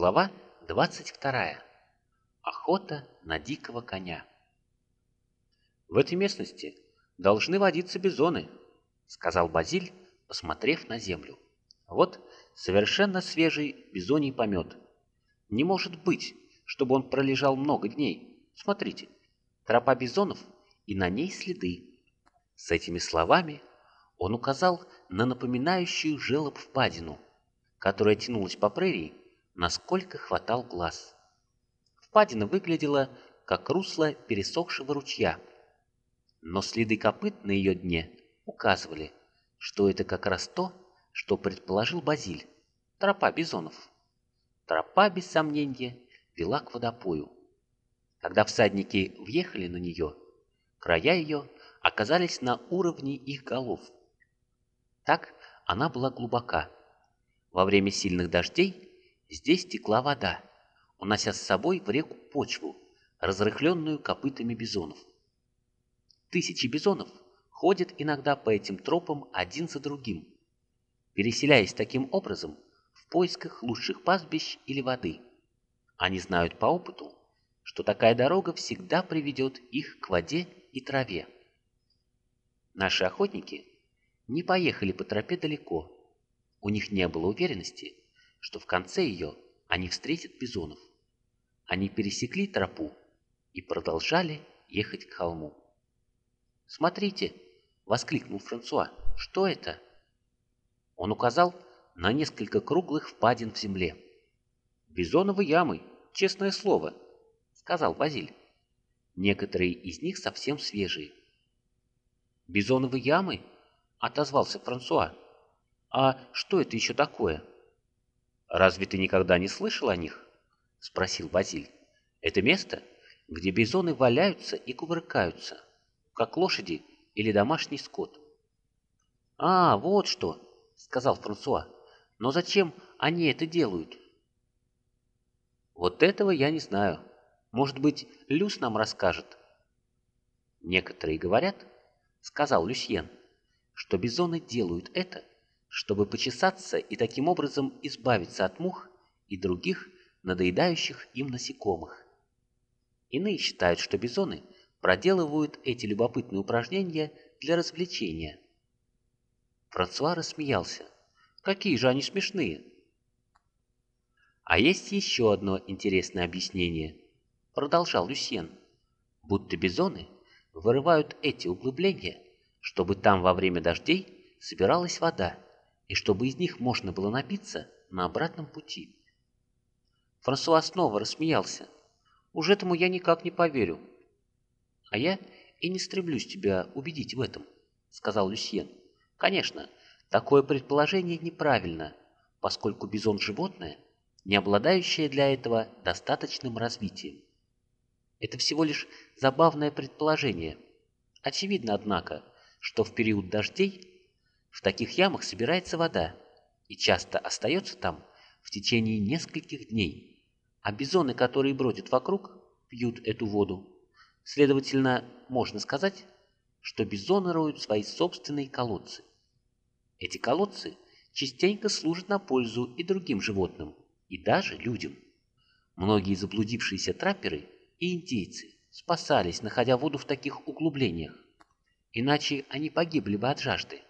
Глава 22. Охота на дикого коня. «В этой местности должны водиться бизоны», — сказал Базиль, посмотрев на землю. «Вот совершенно свежий бизоний помет. Не может быть, чтобы он пролежал много дней. Смотрите, тропа бизонов, и на ней следы». С этими словами он указал на напоминающую желоб впадину, которая тянулась по прерии, насколько хватал глаз. Впадина выглядела, как русло пересохшего ручья, но следы копыт на ее дне указывали, что это как раз то, что предположил Базиль, тропа бизонов. Тропа, без сомнения, вела к водопою. Когда всадники въехали на нее, края ее оказались на уровне их голов. Так она была глубока. Во время сильных дождей здесь текла вода, унося с собой в реку почву, разрыхленную копытами бизонов. Тысячи бизонов ходят иногда по этим тропам один за другим, переселяясь таким образом в поисках лучших пастбищ или воды. Они знают по опыту, что такая дорога всегда приведет их к воде и траве. Наши охотники не поехали по тропе далеко. У них не было уверенности, что в конце ее они встретят бизонов. Они пересекли тропу и продолжали ехать к холму. «Смотрите!» — воскликнул Франсуа. «Что это?» Он указал на несколько круглых впадин в земле. «Бизоновы ямы, честное слово», — сказал Базиль. «Некоторые из них совсем свежие. «Бизоновы ямы?» — отозвался Франсуа. «А что это еще такое?» «Разве ты никогда не слышал о них?» — спросил Базиль. «Это место, где бизоны валяются и кувыркаются, как лошади или домашний скот». «А, вот что!» — сказал Франсуа. «Но зачем они это делают?» «Вот этого я не знаю. Может быть, Люс нам расскажет?» Некоторые говорят, — сказал Люсьен, — что бизоны делают это, чтобы почесаться и таким образом избавиться от мух и других надоедающих им насекомых. Иные считают, что бизоны проделывают эти любопытные упражнения для развлечения. Франсуа рассмеялся. «Какие же они смешные!» «А есть еще одно интересное объяснение», — продолжал Люсьен, «будто бизоны — вырывают эти углубления, чтобы там во время дождей собиралась вода, и чтобы из них можно было напиться на обратном пути. Франсуа снова рассмеялся. «Уж этому я никак не поверю». «А я и не стремлюсь тебя убедить в этом», — сказал Люсьен. «Конечно, такое предположение неправильно, поскольку бизон — животное, не обладающее для этого достаточным развитием. Это всего лишь забавное предположение. Очевидно, однако, что в период дождей в таких ямах собирается вода и часто остается там в течение нескольких дней, а бизоны, которые бродят вокруг, пьют эту воду. Следовательно, можно сказать, что бизоны роют свои собственные колодцы. Эти колодцы частенько служат на пользу и другим животным, и даже людям. Многие заблудившиеся трапперы – и индейцы спасались, находя воду в таких углублениях. Иначе они погибли бы от жажды.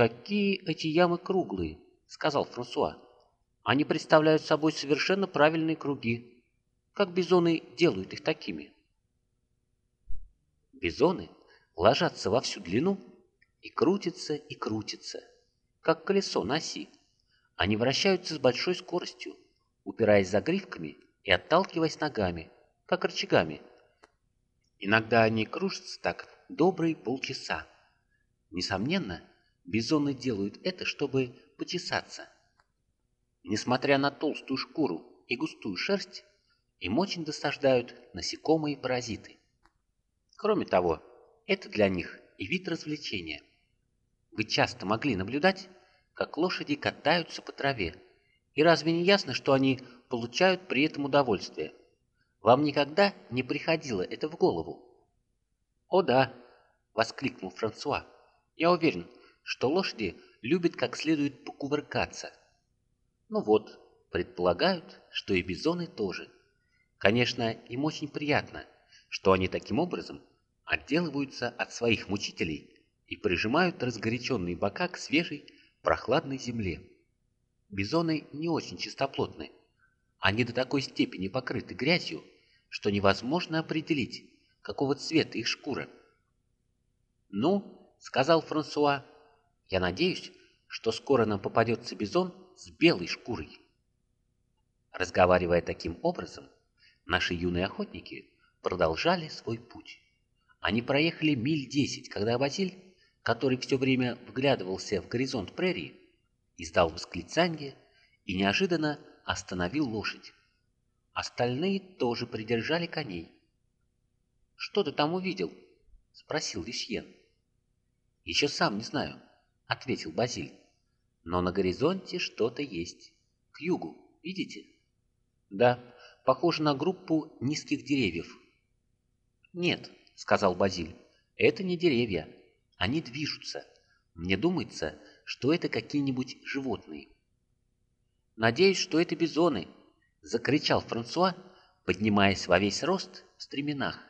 «Какие эти ямы круглые!» — сказал Франсуа. «Они представляют собой совершенно правильные круги. Как бизоны делают их такими?» Бизоны ложатся во всю длину и крутятся и крутятся, как колесо на оси. Они вращаются с большой скоростью, упираясь загривками и отталкиваясь ногами, как рычагами. Иногда они кружатся так добрые полчаса. Несомненно, бизоны делают это, чтобы почесаться. Несмотря на толстую шкуру и густую шерсть, им очень досаждают насекомые и паразиты. Кроме того, это для них и вид развлечения. Вы часто могли наблюдать, как лошади катаются по траве. И разве не ясно, что они получают при этом удовольствие. Вам никогда не приходило это в голову? «О да!» — воскликнул Франсуа. «Я уверен, что лошади любят как следует покувыркаться». «Ну вот, предполагают, что и бизоны тоже. Конечно, им очень приятно, что они таким образом отделываются от своих мучителей и прижимают разгоряченные бока к свежей, прохладной земле. Бизоны не очень чистоплотны. Они до такой степени покрыты грязью, что невозможно определить, какого цвета их шкура. «Ну, — сказал Франсуа, — я надеюсь, что скоро нам попадется бизон с белой шкурой». Разговаривая таким образом, наши юные охотники продолжали свой путь. Они проехали миль десять, когда Базиль, который все время вглядывался в горизонт прерии, издал восклицание и неожиданно остановил лошадь. Остальные тоже придержали коней. «Что ты там увидел?» — спросил Люсьен. «Еще сам не знаю», — ответил Базиль. «Но на горизонте что-то есть. К югу, видите?» «Да, похоже на группу низких деревьев». «Нет», — сказал Базиль, — «это не деревья. Они движутся. Мне думается, что это какие-нибудь животные». «Надеюсь, что это бизоны», — закричал Франсуа, поднимаясь во весь рост в стременах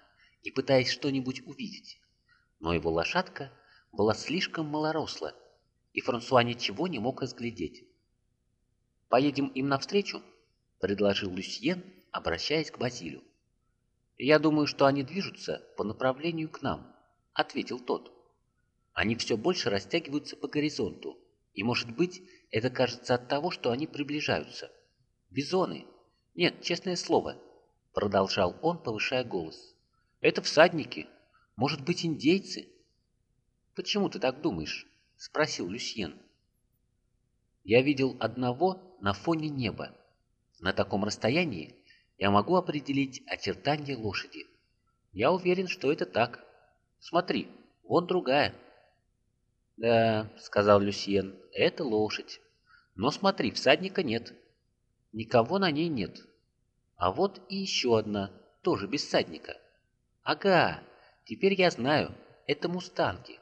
и пытаясь что-нибудь увидеть. Но его лошадка была слишком малоросла, и Франсуа ничего не мог разглядеть. «Поедем им навстречу?» — предложил Люсьен, обращаясь к Базилю. «Я думаю, что они движутся по направлению к нам», — ответил тот. «Они все больше растягиваются по горизонту, и, может быть, это кажется от того, что они приближаются. Бизоны! Нет, честное слово!» — продолжал он, повышая голос. «Это всадники! Может быть, индейцы?» «Почему ты так думаешь?» — спросил Люсьен. «Я видел одного на фоне неба. На таком расстоянии я могу определить очертания лошади. Я уверен, что это так. Смотри, вот другая». «Да», — сказал Люсьен, — «это лошадь. Но смотри, всадника нет. Никого на ней нет. А вот и еще одна, тоже без всадника. Ага, теперь я знаю, это мустанги».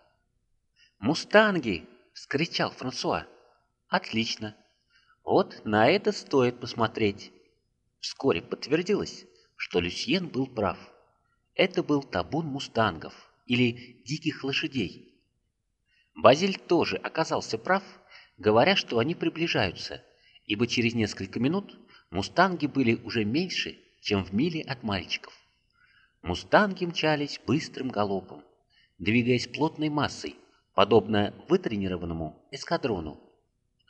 «Мустанги!» — вскричал Франсуа. «Отлично. Вот на это стоит посмотреть». Вскоре подтвердилось, что Люсьен был прав. Это был табун мустангов, или диких лошадей. Базиль тоже оказался прав, говоря, что они приближаются, ибо через несколько минут мустанги были уже меньше, чем в миле от мальчиков. Мустанги мчались быстрым галопом, двигаясь плотной массой, подобно вытренированному эскадрону.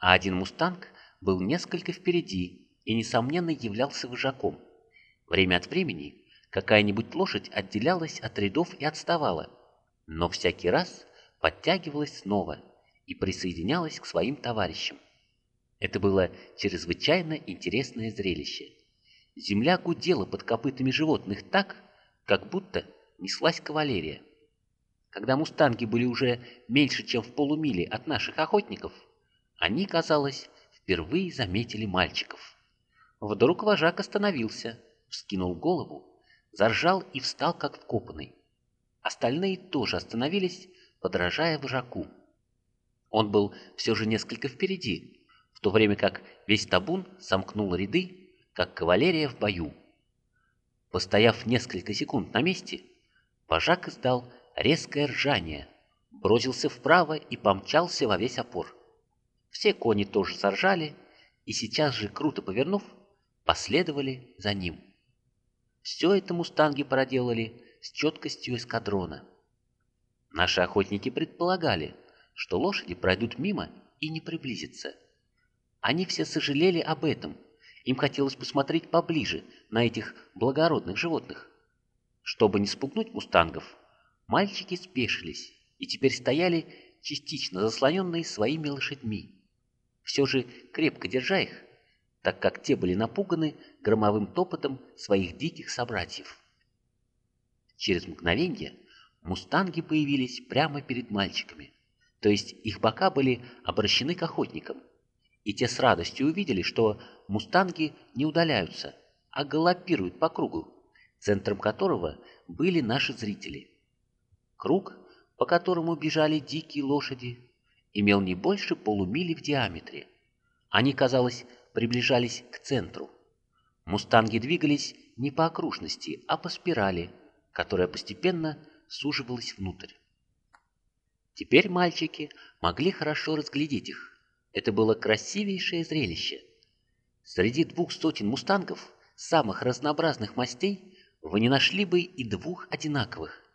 А один «Мустанг» был несколько впереди и, несомненно, являлся вожаком. Время от времени какая-нибудь лошадь отделялась от рядов и отставала, но всякий раз подтягивалась снова и присоединялась к своим товарищам. Это было чрезвычайно интересное зрелище. Земля гудела под копытами животных так, как будто неслась кавалерия. Когда мустанги были уже меньше, чем в полумиле от наших охотников, они, казалось, впервые заметили мальчиков. Вдруг вожак остановился, вскинул голову, заржал и встал, как вкопанный. Остальные тоже остановились, подражая вожаку. Он был все же несколько впереди, в то время как весь табун сомкнул ряды, как кавалерия в бою. Постояв несколько секунд на месте, вожак издал резкое ржание, бросился вправо и помчался во весь опор. Все кони тоже заржали, и сейчас же, круто повернув, последовали за ним. Все это мустанги проделали с четкостью эскадрона. Наши охотники предполагали, что лошади пройдут мимо и не приблизятся. Они все сожалели об этом, им хотелось посмотреть поближе на этих благородных животных. Чтобы не спугнуть мустангов, Мальчики спешились и теперь стояли, частично заслоненные своими лошадьми. Все же крепко держа их, так как те были напуганы громовым топотом своих диких собратьев. Через мгновение мустанги появились прямо перед мальчиками, то есть их бока были обращены к охотникам, и те с радостью увидели, что мустанги не удаляются, а галопируют по кругу, центром которого были наши зрители. Круг, по которому бежали дикие лошади, имел не больше полумили в диаметре. Они, казалось, приближались к центру. Мустанги двигались не по окружности, а по спирали, которая постепенно суживалась внутрь. Теперь мальчики могли хорошо разглядеть их. Это было красивейшее зрелище. Среди двух сотен мустангов самых разнообразных мастей вы не нашли бы и двух одинаковых.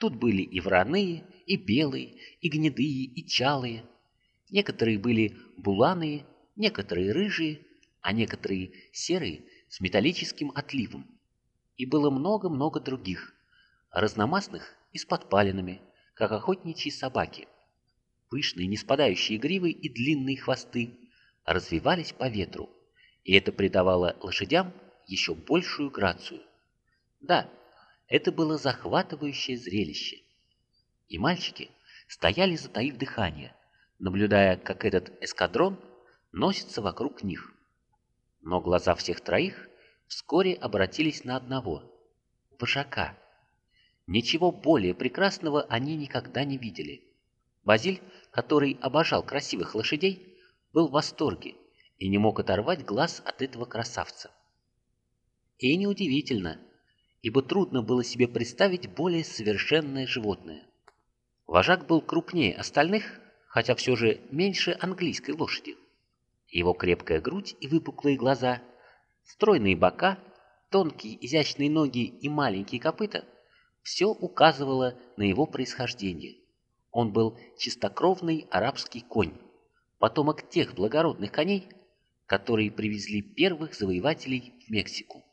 Тут были и вороные, и белые, и гнедые, и чалые. Некоторые были буланые, некоторые рыжие, а некоторые серые с металлическим отливом. И было много-много других, разномастных и с подпалинами, как охотничьи собаки. Пышные, не спадающие гривы и длинные хвосты развивались по ветру, и это придавало лошадям еще большую грацию. Да, это было захватывающее зрелище. И мальчики стояли, затаив дыхание, наблюдая, как этот эскадрон носится вокруг них. Но глаза всех троих вскоре обратились на одного — вожака — Ничего более прекрасного они никогда не видели. Базиль, который обожал красивых лошадей, был в восторге и не мог оторвать глаз от этого красавца. И неудивительно, ибо трудно было себе представить более совершенное животное. Вожак был крупнее остальных, хотя все же меньше английской лошади. Его крепкая грудь и выпуклые глаза, стройные бока, тонкие изящные ноги и маленькие копыта – все указывало на его происхождение. Он был чистокровный арабский конь, потомок тех благородных коней, которые привезли первых завоевателей в Мексику.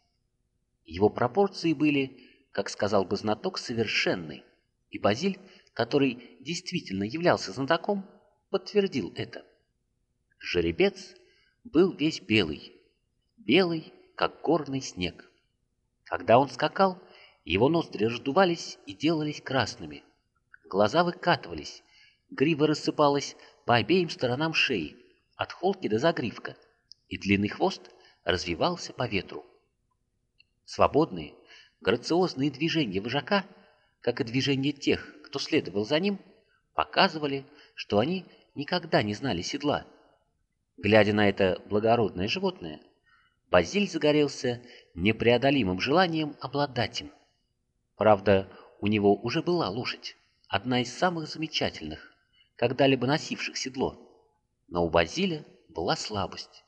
Его пропорции были, как сказал бы знаток, совершенны, и Базиль, который действительно являлся знатоком, подтвердил это. Жеребец был весь белый, белый, как горный снег. Когда он скакал, его ноздри раздувались и делались красными. Глаза выкатывались, грива рассыпалась по обеим сторонам шеи, от холки до загривка, и длинный хвост развивался по ветру. Свободные, грациозные движения вожака, как и движения тех, кто следовал за ним, показывали, что они никогда не знали седла. Глядя на это благородное животное, Базиль загорелся непреодолимым желанием обладать им. Правда, у него уже была лошадь, одна из самых замечательных, когда-либо носивших седло. Но у Базиля была слабость.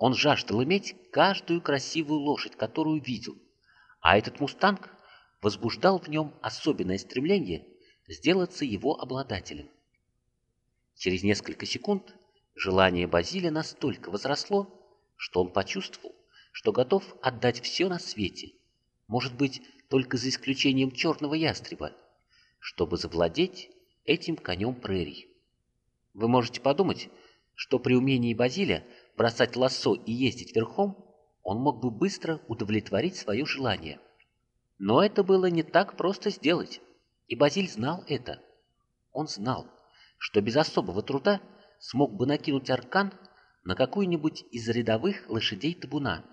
Он жаждал иметь каждую красивую лошадь, которую видел, а этот мустанг возбуждал в нем особенное стремление сделаться его обладателем. Через несколько секунд желание Базиля настолько возросло, что он почувствовал, что готов отдать все на свете, может быть, только за исключением черного ястреба, чтобы завладеть этим конем прерий. Вы можете подумать, что при умении Базиля бросать лассо и ездить верхом, он мог бы быстро удовлетворить свое желание. Но это было не так просто сделать, и Базиль знал это. Он знал, что без особого труда смог бы накинуть аркан на какую-нибудь из рядовых лошадей табуна.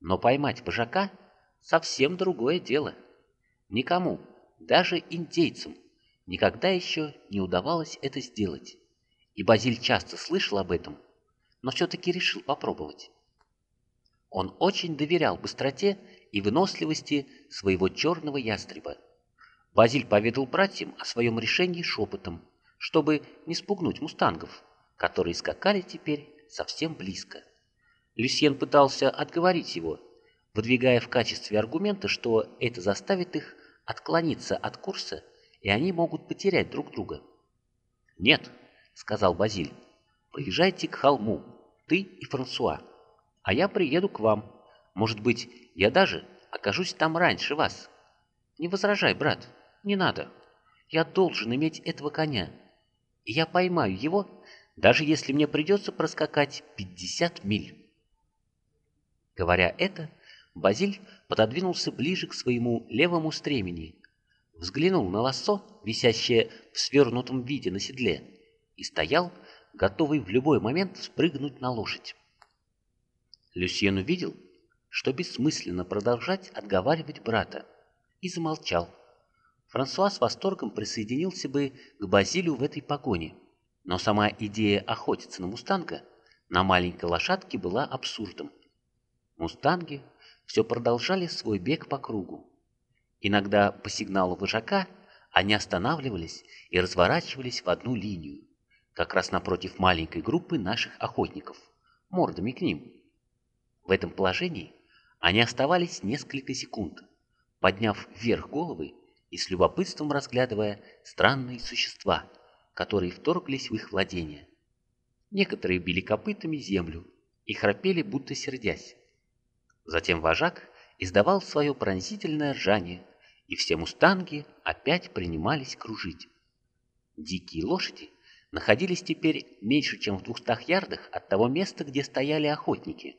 Но поймать вожака — совсем другое дело. Никому, даже индейцам, никогда еще не удавалось это сделать. И Базиль часто слышал об этом, но все-таки решил попробовать. Он очень доверял быстроте и выносливости своего черного ястреба. Базиль поведал братьям о своем решении шепотом, чтобы не спугнуть мустангов, которые скакали теперь совсем близко. Люсьен пытался отговорить его, выдвигая в качестве аргумента, что это заставит их отклониться от курса, и они могут потерять друг друга. «Нет», — сказал Базиль, — «поезжайте к холму, ты и Франсуа, а я приеду к вам. Может быть, я даже окажусь там раньше вас. Не возражай, брат, не надо. Я должен иметь этого коня, и я поймаю его, даже если мне придется проскакать 50 миль». Говоря это, Базиль пододвинулся ближе к своему левому стремени, взглянул на лассо, висящее в свернутом виде на седле, и стоял, готовый в любой момент спрыгнуть на лошадь. Люсьен увидел, что бессмысленно продолжать отговаривать брата, и замолчал. Франсуа с восторгом присоединился бы к Базилю в этой погоне, но сама идея охотиться на мустанга на маленькой лошадке была абсурдом. Мустанги все продолжали свой бег по кругу. Иногда по сигналу вожака они останавливались и разворачивались в одну линию, как раз напротив маленькой группы наших охотников, мордами к ним. В этом положении они оставались несколько секунд, подняв вверх головы и с любопытством разглядывая странные существа, которые вторглись в их владение. Некоторые били копытами землю и храпели, будто сердясь. Затем вожак издавал свое пронзительное ржание, и все мустанги опять принимались кружить. Дикие лошади находились теперь меньше, чем в двухстах ярдах от того места, где стояли охотники,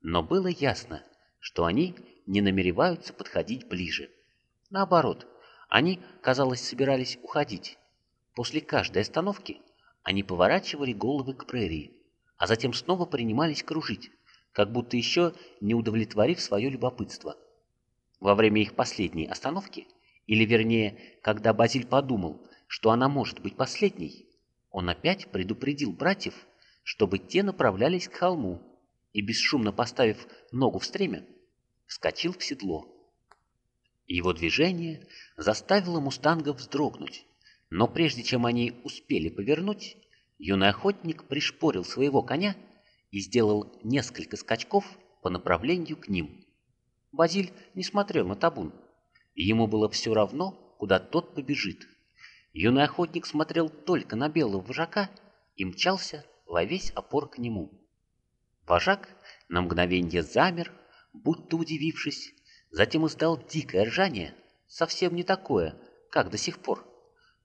но было ясно, что они не намереваются подходить ближе. Наоборот, они, казалось, собирались уходить. После каждой остановки они поворачивали головы к прерии, а затем снова принимались кружить, как будто еще не удовлетворив свое любопытство. Во время их последней остановки, или вернее, когда Базиль подумал, что она может быть последней, он опять предупредил братьев, чтобы те направлялись к холму, и, бесшумно поставив ногу в стремя, вскочил в седло. Его движение заставило мустангов вздрогнуть, но прежде чем они успели повернуть, юный охотник пришпорил своего коня и сделал несколько скачков по направлению к ним. Базиль не смотрел на табун, и ему было все равно, куда тот побежит. Юный охотник смотрел только на белого вожака и мчался во весь опор к нему. Вожак на мгновение замер, будто удивившись, затем издал дикое ржание, совсем не такое, как до сих пор,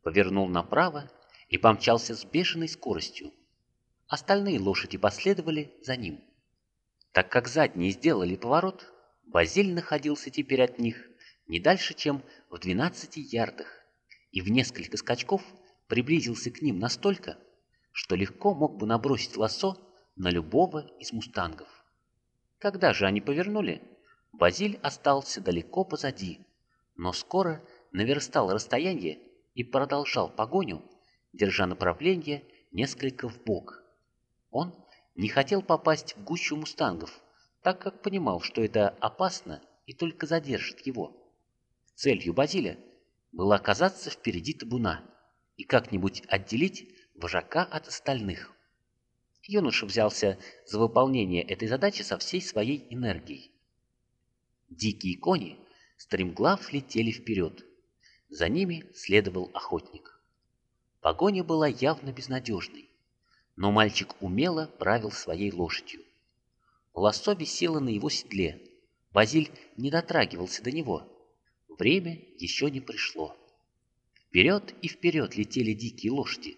повернул направо и помчался с бешеной скоростью. Остальные лошади последовали за ним. Так как задние сделали поворот, Базиль находился теперь от них не дальше, чем в 12 ярдах, и в несколько скачков приблизился к ним настолько, что легко мог бы набросить лассо на любого из мустангов. Когда же они повернули, Базиль остался далеко позади, но скоро наверстал расстояние и продолжал погоню, держа направление несколько вбок. Он не хотел попасть в гущу мустангов, так как понимал, что это опасно и только задержит его. Целью Базиля было оказаться впереди табуна и как-нибудь отделить вожака от остальных. Юноша взялся за выполнение этой задачи со всей своей энергией. Дикие кони стремглав летели вперед. За ними следовал охотник. Погоня была явно безнадежной но мальчик умело правил своей лошадью. Лассо висело на его седле. Базиль не дотрагивался до него. Время еще не пришло. Вперед и вперед летели дикие лошади.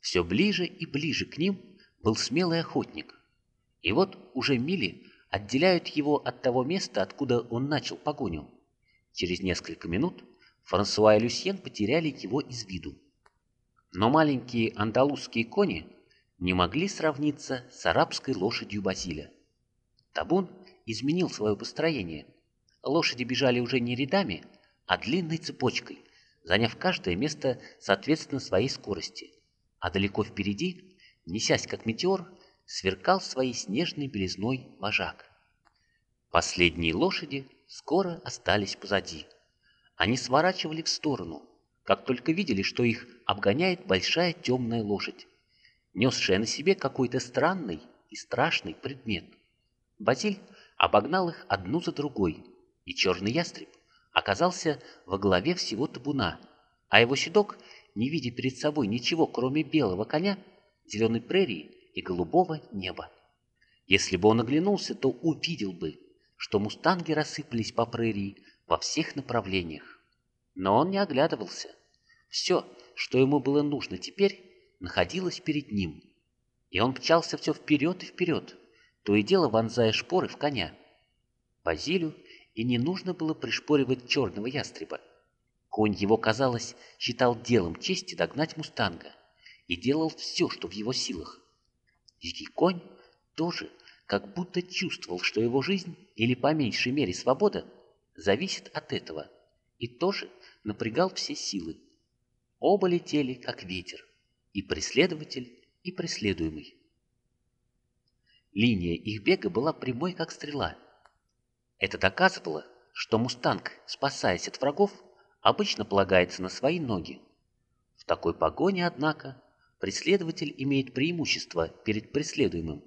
Все ближе и ближе к ним был смелый охотник. И вот уже мили отделяют его от того места, откуда он начал погоню. Через несколько минут Франсуа и Люсьен потеряли его из виду. Но маленькие андалузские кони не могли сравниться с арабской лошадью Базиля. Табун изменил свое построение. Лошади бежали уже не рядами, а длинной цепочкой, заняв каждое место соответственно своей скорости. А далеко впереди, несясь как метеор, сверкал своей снежной белизной вожак. Последние лошади скоро остались позади. Они сворачивали в сторону, как только видели, что их обгоняет большая темная лошадь несшая на себе какой-то странный и страшный предмет. Базиль обогнал их одну за другой, и черный ястреб оказался во главе всего табуна, а его щедок, не видя перед собой ничего, кроме белого коня, зеленой прерии и голубого неба. Если бы он оглянулся, то увидел бы, что мустанги рассыпались по прерии во всех направлениях. Но он не оглядывался. Все, что ему было нужно теперь, находилась перед ним, и он мчался все вперед и вперед, то и дело вонзая шпоры в коня. Базилю и не нужно было пришпоривать черного ястреба. Конь его, казалось, считал делом чести догнать мустанга и делал все, что в его силах. Дикий конь тоже как будто чувствовал, что его жизнь, или по меньшей мере свобода, зависит от этого, и тоже напрягал все силы. Оба летели, как ветер и преследователь, и преследуемый. Линия их бега была прямой, как стрела. Это доказывало, что мустанг, спасаясь от врагов, обычно полагается на свои ноги. В такой погоне, однако, преследователь имеет преимущество перед преследуемым.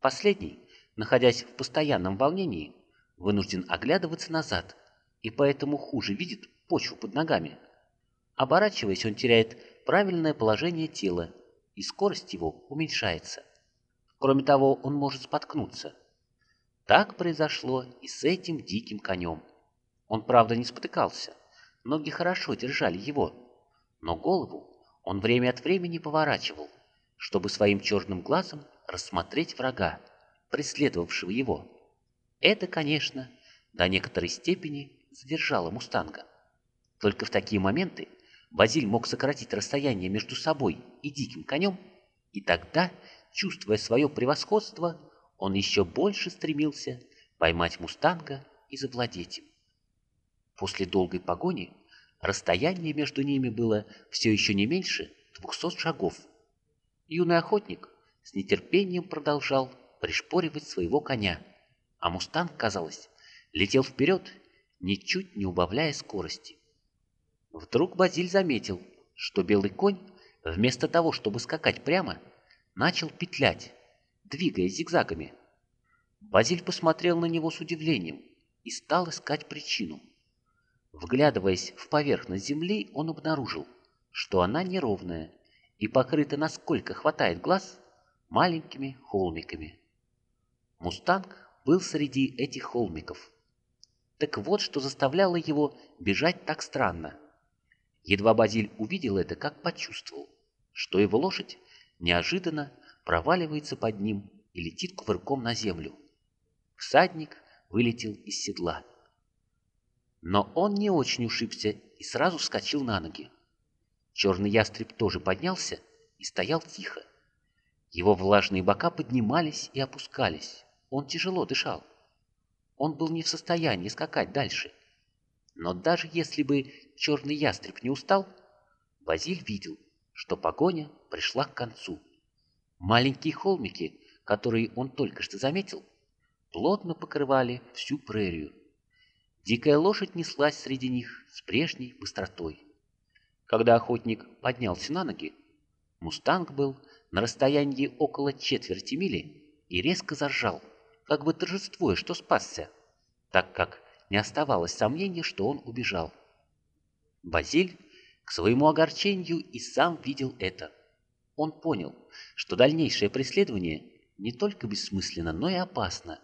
Последний, находясь в постоянном волнении, вынужден оглядываться назад и поэтому хуже видит почву под ногами. Оборачиваясь, он теряет правильное положение тела, и скорость его уменьшается. Кроме того, он может споткнуться. Так произошло и с этим диким конем. Он, правда, не спотыкался, ноги хорошо держали его, но голову он время от времени поворачивал, чтобы своим черным глазом рассмотреть врага, преследовавшего его. Это, конечно, до некоторой степени задержало мустанга. Только в такие моменты Базиль мог сократить расстояние между собой и диким конем, и тогда, чувствуя свое превосходство, он еще больше стремился поймать мустанга и завладеть им. После долгой погони расстояние между ними было все еще не меньше двухсот шагов. Юный охотник с нетерпением продолжал пришпоривать своего коня, а мустанг, казалось, летел вперед, ничуть не убавляя скорости. Вдруг Базиль заметил, что белый конь, вместо того, чтобы скакать прямо, начал петлять, двигаясь зигзагами. Базиль посмотрел на него с удивлением и стал искать причину. Вглядываясь в поверхность земли, он обнаружил, что она неровная и покрыта, насколько хватает глаз, маленькими холмиками. Мустанг был среди этих холмиков. Так вот, что заставляло его бежать так странно. Едва Базиль увидел это, как почувствовал, что его лошадь неожиданно проваливается под ним и летит кувырком на землю. Всадник вылетел из седла. Но он не очень ушибся и сразу вскочил на ноги. Черный ястреб тоже поднялся и стоял тихо. Его влажные бока поднимались и опускались. Он тяжело дышал. Он был не в состоянии скакать дальше. Но даже если бы черный ястреб не устал, Базиль видел, что погоня пришла к концу. Маленькие холмики, которые он только что заметил, плотно покрывали всю прерию. Дикая лошадь неслась среди них с прежней быстротой. Когда охотник поднялся на ноги, мустанг был на расстоянии около четверти мили и резко заржал, как бы торжествуя, что спасся, так как не оставалось сомнений, что он убежал. Базиль, к своему огорчению, и сам видел это. Он понял, что дальнейшее преследование не только бессмысленно, но и опасно,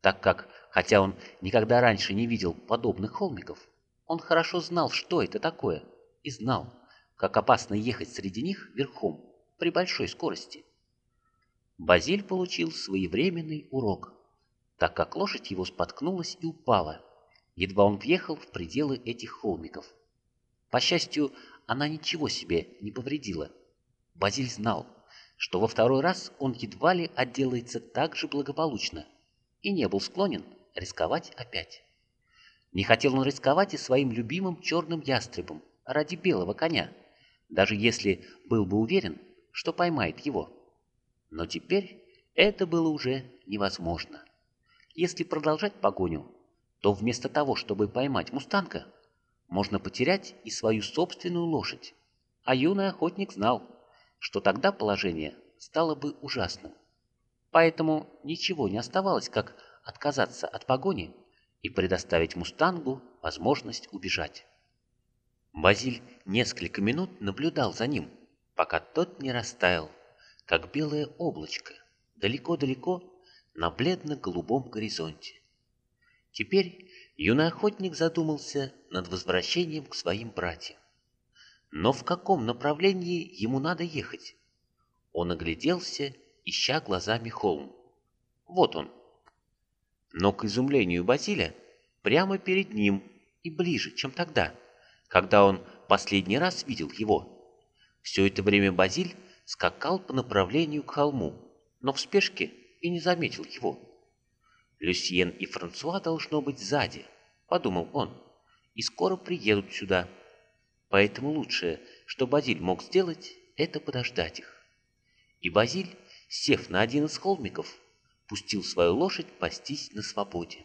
так как, хотя он никогда раньше не видел подобных холмиков, он хорошо знал, что это такое, и знал, как опасно ехать среди них верхом при большой скорости. Базиль получил своевременный урок, так как лошадь его споткнулась и упала, едва он въехал в пределы этих холмиков. По счастью, она ничего себе не повредила. Базиль знал, что во второй раз он едва ли отделается так же благополучно, и не был склонен рисковать опять. Не хотел он рисковать и своим любимым черным ястребом ради белого коня, даже если был бы уверен, что поймает его. Но теперь это было уже невозможно. Если продолжать погоню, то вместо того, чтобы поймать мустанга, можно потерять и свою собственную лошадь. А юный охотник знал, что тогда положение стало бы ужасным. Поэтому ничего не оставалось, как отказаться от погони и предоставить мустангу возможность убежать. Базиль несколько минут наблюдал за ним, пока тот не растаял, как белое облачко, далеко-далеко на бледно-голубом горизонте. Теперь юный охотник задумался над возвращением к своим братьям. Но в каком направлении ему надо ехать? Он огляделся, ища глазами холм. Вот он. Но к изумлению Базиля прямо перед ним и ближе, чем тогда, когда он последний раз видел его. Все это время Базиль скакал по направлению к холму, но в спешке и не заметил его. Люсьен и Франсуа должно быть сзади, подумал он, и скоро приедут сюда. Поэтому лучшее, что Базиль мог сделать, это подождать их. И Базиль, сев на один из холмиков, пустил свою лошадь пастись на свободе.